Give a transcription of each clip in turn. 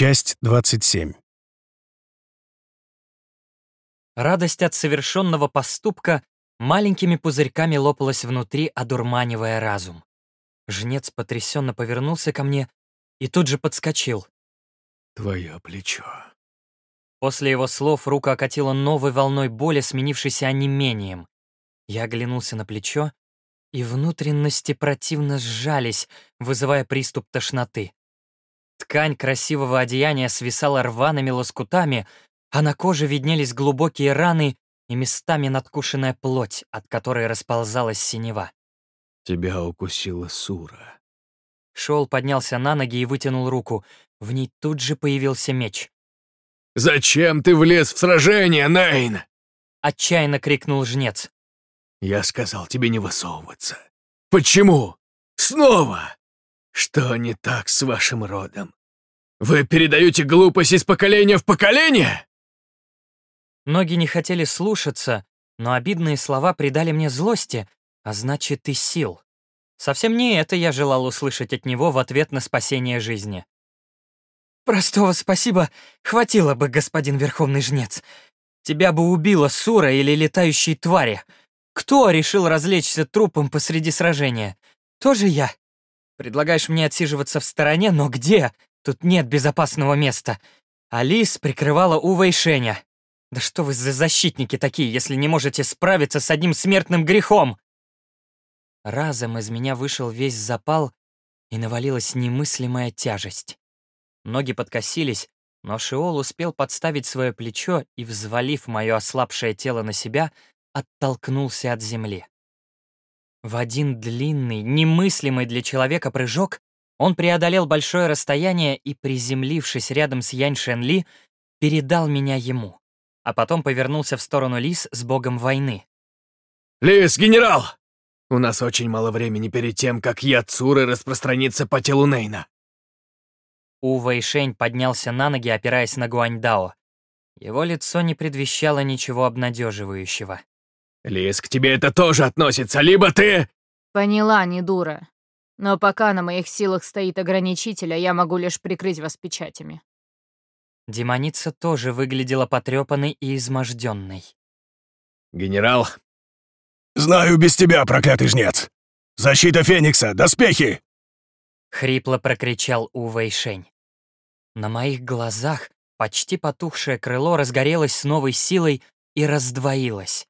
Часть 27. Радость от совершенного поступка маленькими пузырьками лопалась внутри, одурманивая разум. Жнец потрясенно повернулся ко мне и тут же подскочил. Твое плечо. После его слов рука окатила новой волной боли, сменившейся онемением. Я оглянулся на плечо, и внутренности противно сжались, вызывая приступ тошноты. Ткань красивого одеяния свисала рваными лоскутами, а на коже виднелись глубокие раны и местами надкушенная плоть, от которой расползалась синева. Тебя укусила Сура. Шел поднялся на ноги и вытянул руку. В ней тут же появился меч. «Зачем ты влез в сражение, Нейн?» Отчаянно крикнул жнец. «Я сказал тебе не высовываться. Почему? Снова? Что не так с вашим родом? Вы передаете глупость из поколения в поколение?» Ноги не хотели слушаться, но обидные слова придали мне злости, а значит и сил. Совсем не это я желал услышать от него в ответ на спасение жизни. «Простого спасибо хватило бы, господин Верховный Жнец. Тебя бы убила Сура или летающие твари. Кто решил развлечься трупом посреди сражения? Тоже я. Предлагаешь мне отсиживаться в стороне, но где? Тут нет безопасного места. Алис прикрывала Ува и Шеня. Да что вы за защитники такие, если не можете справиться с одним смертным грехом? Разом из меня вышел весь запал, и навалилась немыслимая тяжесть. Ноги подкосились, но Шиол успел подставить свое плечо и, взвалив мое ослабшее тело на себя, оттолкнулся от земли. В один длинный, немыслимый для человека прыжок он преодолел большое расстояние и, приземлившись рядом с Янь Шенли, передал меня ему, а потом повернулся в сторону Лис с богом войны. «Лис, генерал! У нас очень мало времени перед тем, как яд Цуры распространится по телу Нейна. У Вэйшень поднялся на ноги, опираясь на Гуаньдао. Его лицо не предвещало ничего обнадеживающего. «Лис, к тебе это тоже относится, либо ты...» Поняла, не дура. Но пока на моих силах стоит ограничитель, а я могу лишь прикрыть вас печатями. Демоница тоже выглядела потрепанной и изможденной. «Генерал, «Знаю без тебя, проклятый жнец! Защита Феникса! Доспехи!» Хрипло прокричал У Вэйшень. На моих глазах почти потухшее крыло разгорелось с новой силой и раздвоилось.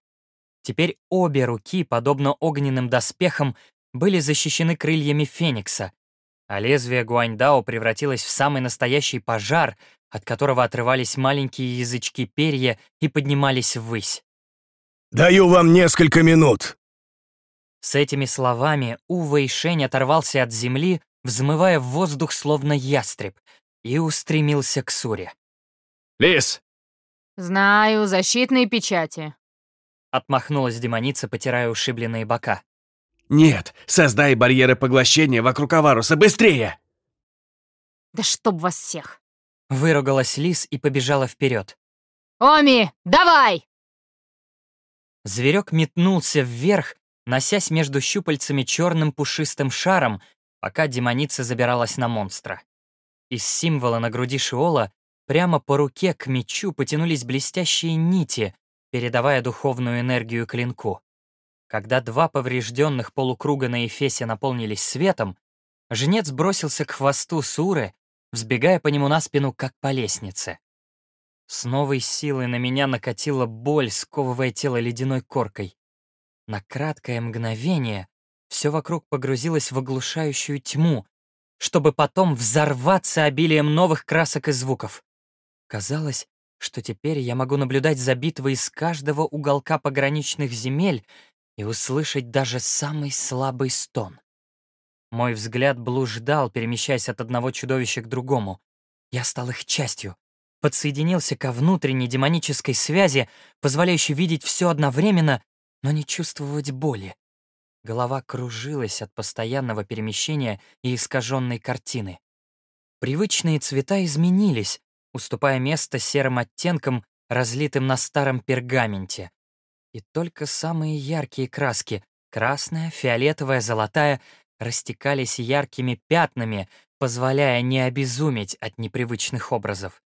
Теперь обе руки, подобно огненным доспехам, были защищены крыльями Феникса, а лезвие Гуаньдао превратилось в самый настоящий пожар, от которого отрывались маленькие язычки перья и поднимались ввысь. «Даю вам несколько минут!» С этими словами Ува и Шень оторвался от земли, взмывая в воздух словно ястреб, и устремился к Суре. Лис, Знаю, защитные печати. Отмахнулась демоница, потирая ушибленные бока. Нет, создай барьеры поглощения вокруг Аваруса быстрее! Да чтоб вас всех. Выругалась Лис и побежала вперед. Оми, давай! Зверек метнулся вверх, носясь между щупальцами черным пушистым шаром, пока демоница забиралась на монстра. Из символа на груди Шиола прямо по руке к мечу потянулись блестящие нити, передавая духовную энергию клинку. Когда два поврежденных полукруга на Эфесе наполнились светом, жнец бросился к хвосту Суры, взбегая по нему на спину, как по лестнице. С новой силой на меня накатила боль, сковывая тело ледяной коркой. На краткое мгновение все вокруг погрузилось в оглушающую тьму, чтобы потом взорваться обилием новых красок и звуков. Казалось, что теперь я могу наблюдать за битвой из каждого уголка пограничных земель и услышать даже самый слабый стон. Мой взгляд блуждал, перемещаясь от одного чудовища к другому. Я стал их частью, подсоединился ко внутренней демонической связи, позволяющей видеть все одновременно, но не чувствовать боли. Голова кружилась от постоянного перемещения и искаженной картины. Привычные цвета изменились, уступая место серым оттенкам, разлитым на старом пергаменте. И только самые яркие краски — красная, фиолетовая, золотая — растекались яркими пятнами, позволяя не обезуметь от непривычных образов.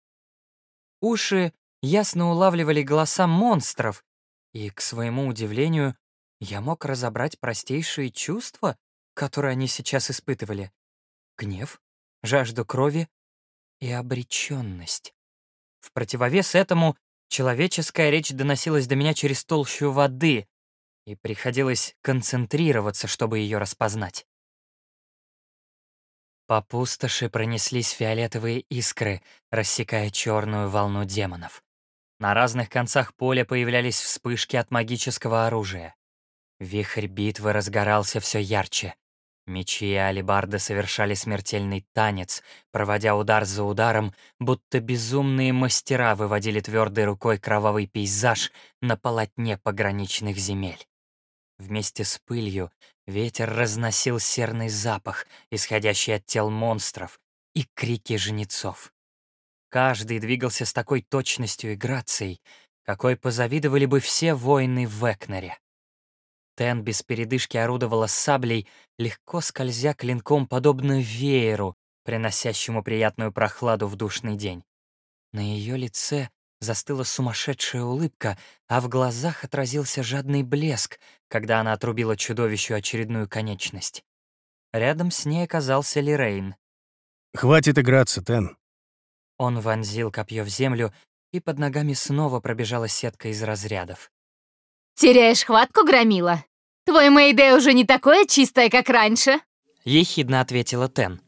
Уши ясно улавливали голоса монстров, и, к своему удивлению, я мог разобрать простейшие чувства, которые они сейчас испытывали. Гнев, жажду крови и обреченность. В противовес этому человеческая речь доносилась до меня через толщу воды, и приходилось концентрироваться, чтобы ее распознать. По пустоши пронеслись фиолетовые искры, рассекая черную волну демонов. На разных концах поля появлялись вспышки от магического оружия. Вихрь битвы разгорался все ярче. Мечи и алебарды совершали смертельный танец, проводя удар за ударом, будто безумные мастера выводили твердой рукой кровавый пейзаж на полотне пограничных земель. Вместе с пылью ветер разносил серный запах, исходящий от тел монстров, и крики жнецов. Каждый двигался с такой точностью и грацией, какой позавидовали бы все воины в Экнере. Тен без передышки орудовала саблей, легко скользя клинком подобно вееру, приносящему приятную прохладу в душный день. На ее лице застыла сумасшедшая улыбка, а в глазах отразился жадный блеск, когда она отрубила чудовищу очередную конечность. Рядом с ней оказался Лирейн. «Хватит играться, Тен». Он вонзил копье в землю, и под ногами снова пробежала сетка из разрядов. «Теряешь хватку, Громила? Твой Мэйдэй уже не такое чистое, как раньше?» Ехидно ответила Тен.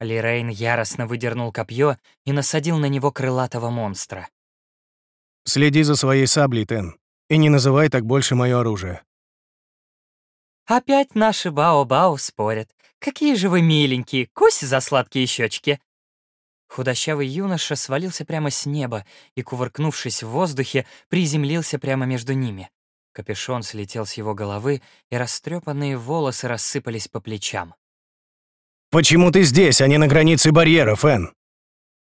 Лирейн яростно выдернул копье и насадил на него крылатого монстра. «Следи за своей саблей, Тен, и не называй так больше мое оружие». Опять наши бао-бао спорят. Какие же вы миленькие, кусь за сладкие щечки. Худощавый юноша свалился прямо с неба и, кувыркнувшись в воздухе, приземлился прямо между ними. Капюшон слетел с его головы, и растрепанные волосы рассыпались по плечам. «Почему ты здесь, а не на границе барьера, Фэн?»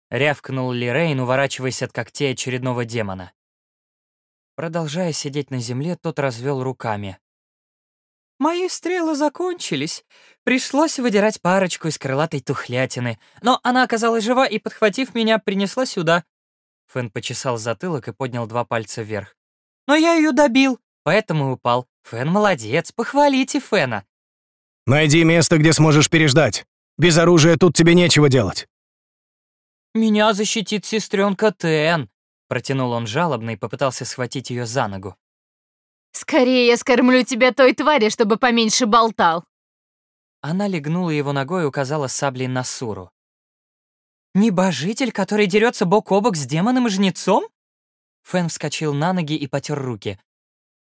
Рявкнул Лирейн, уворачиваясь от когтей очередного демона. Продолжая сидеть на земле, тот развел руками. «Мои стрелы закончились. Пришлось выдирать парочку из крылатой тухлятины, но она оказалась жива и, подхватив меня, принесла сюда». Фэн почесал затылок и поднял два пальца вверх. «Но я ее добил поэтому и упал. Фэн молодец, похвалите Фэна. Найди место, где сможешь переждать. Без оружия тут тебе нечего делать. Меня защитит сестренка Тен, протянул он жалобно и попытался схватить ее за ногу. «Скорее я скормлю тебя той твари, чтобы поменьше болтал!» Она легнула его ногой и указала саблей на Суру. «Небожитель, который дерется бок о бок с демоном и жнецом?» Фэн вскочил на ноги и потер руки.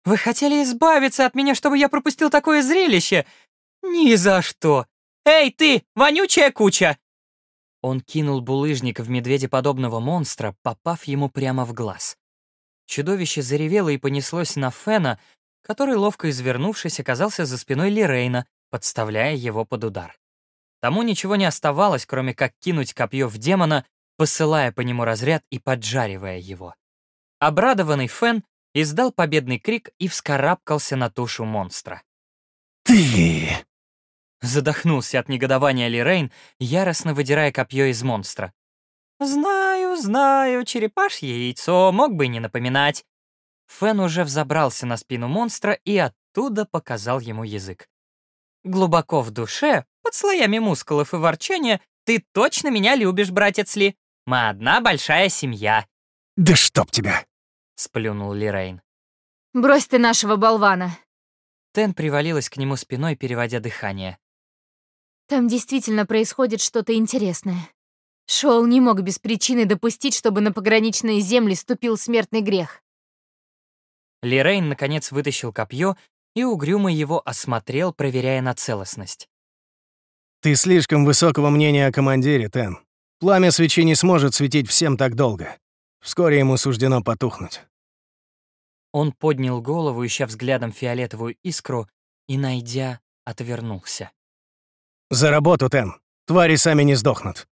Вы хотели избавиться от меня, чтобы я пропустил такое зрелище? Ни за что! Эй, ты, вонючая куча!» Он кинул булыжник в медведеподобного монстра, попав ему прямо в глаз. Чудовище заревело и понеслось на Фена, который, ловко извернувшись, оказался за спиной Лирейна, подставляя его под удар. Тому ничего не оставалось, кроме как кинуть копье в демона, посылая по нему разряд и поджаривая его. Обрадованный Фен издал победный крик и вскарабкался на тушу монстра. «Ты!» Задохнулся от негодования Лирейн, яростно выдирая копье из монстра. «Знаю, знаю, черепашье яйцо, мог бы и не напоминать». Фен уже взобрался на спину монстра и оттуда показал ему язык. «Глубоко в душе, под слоями мускулов и ворчания, ты точно меня любишь, братец Ли. Мы одна большая семья». «Да чтоб тебя!» — сплюнул Лирейн. «Брось ты нашего болвана!» Тен привалилась к нему спиной, переводя дыхание. «Там действительно происходит что-то интересное. Шоу не мог без причины допустить, чтобы на пограничные земли ступил смертный грех». Лирейн, наконец, вытащил копье и угрюмо его осмотрел, проверяя на целостность. «Ты слишком высокого мнения о командире, Тен. Пламя свечи не сможет светить всем так долго. Вскоре ему суждено потухнуть. Он поднял голову, ища взглядом фиолетовую искру, и, найдя, отвернулся. «За работу, Тен. Твари сами не сдохнут.